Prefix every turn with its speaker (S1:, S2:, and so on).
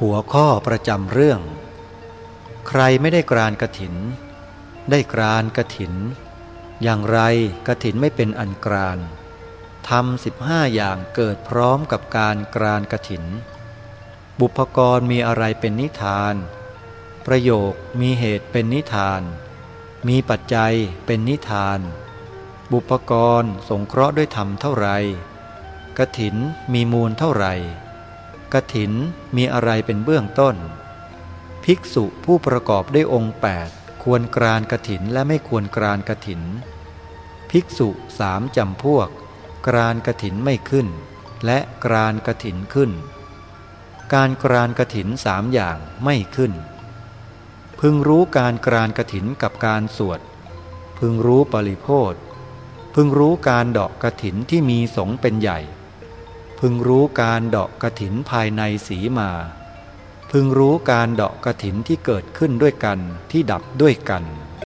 S1: หัวข้อประจำเรื่อง ใครไม่ได้กรานกระถิน ได้กรานกระถิน อย่างไรกระถินไม่เป็นอันกรานทำสิบห้าอย่างเกิดพร้อมกับการกรานกระถิน บุพกรมีอะไรเป็นนิทาน ประโยคมีเหตุเป็นนิทาน มีปัจจัยเป็นนิทาน บุพกรสงเคราะห์ด้วยธรรมเท่าไรกระถินมีมูลเท่าไหร่ กระถินมีอะไรเป็นเบื้องต้น ภิกษุผู้ประกอบด้วยองค์ 8 ควรกรานกระถินและไม่ควรกรานกระถิน ภิกษุสามจำพวก กรานกระถินไม่ขึ้น และกรานกระถินขึ้น การกรานกระถินสามอย่างไม่ขึ้น พึงรู้การกรานกระถินกับการสวด พึงรู้ปริโพธพึงรู้การดอกกระถินที่มีสงเป็นใหญ่ พึงรู้การเดาะกระถินภายในสีมา พึงรู้การเดาะกระถินที่เกิดขึ้นด้วยกันที่ดับด้วยกัน